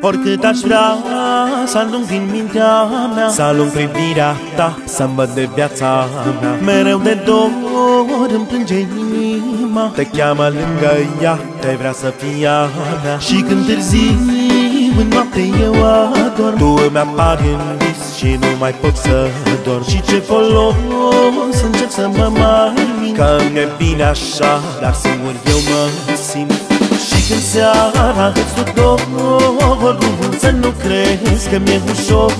Oricât aș vrea să alung din mintea mea Să alung privirea ta, să văd de viața mea. Mereu de dor îmi plânge inima Te cheamă lângă ea, te vrea să fie a mea. Și când târziu în noapte eu adorm Tu îmi apari în vis și nu mai pot să dorm. Și ce folos încep să mă mai Că mi-e bine așa, dar singur eu mă simt când seara îți duc dor Să nu crezi că mi-e ușor.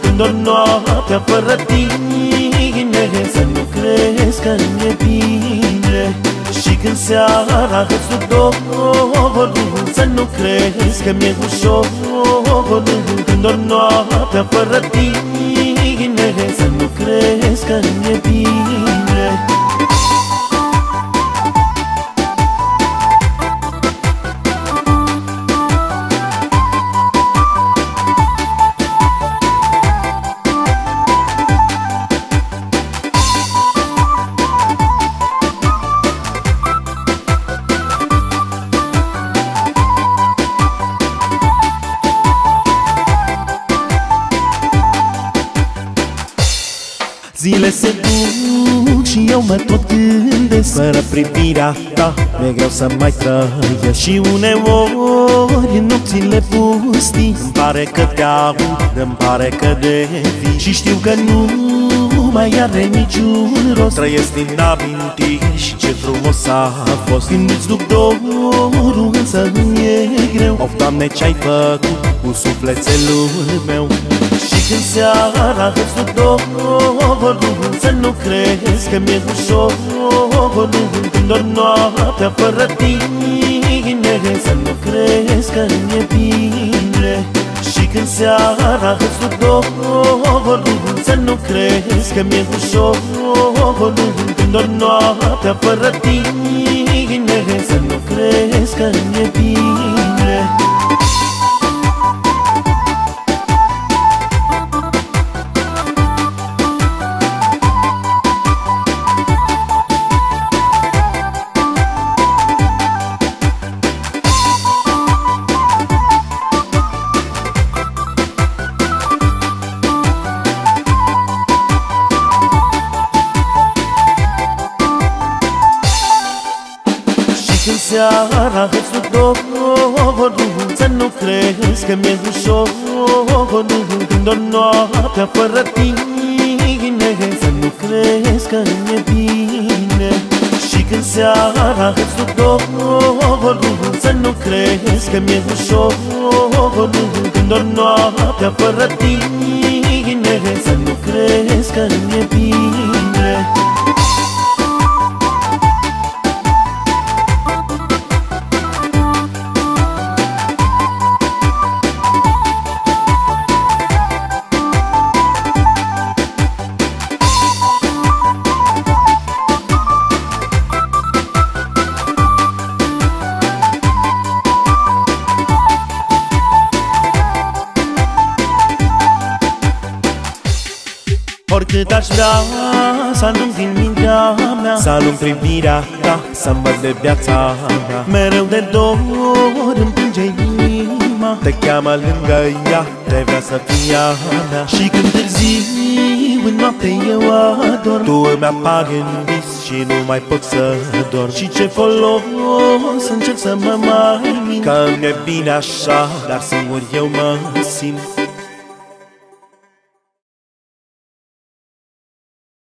Când o noaptea fără tine Să nu crezi că mi-e bine. Și când seara îți duc dor Să nu crezi că mi-e ușor. Când o noaptea fără tine Zile se duc și eu mă tot gândesc Fără privirea ta mi-e greu să mai trăiesc. Și uneori în nopțile pustii Îmi pare că te aud, îmi pare că devii Și știu că nu mai are niciun rost. Trăiesc din amintiri și ce frumos a fost. Când îți duc dorul însă nu e greu. Of, Doamne, ce-ai făcut cu sufletelul meu Și când seara îți duc dorul Să nu crezi că mi-e ușor. Când o noaptea fără tine Să nu crezi că mi-e bine. Și când seara îți duc dorul Să nu crezi că mi-e ușor. Când o noaptea fără tine Să nu crezi că mi-e seara îți duc dorul Să nu crezi că mi-e ușor. Când o noaptea fără tine Să nu crezi că mi-e bine. Și când seara îți duc dorul Să nu crezi că mi-e ușor. Când o noaptea fără tine Să nu crezi că mi-e bine Oricât aș vrea să alung din mintea mea. Să alung privirea ta, să văd de viața mea. Mereu de dor îmi plânge inima. Te cheamă lângă ea, te vrea să fie a mea. Și când târziu în noapte eu adorm Tu îmi apari în vis și nu mai pot să dorm. Și ce folos încep să mă mai mint Că mi-e bine așa, dar singur eu mă simt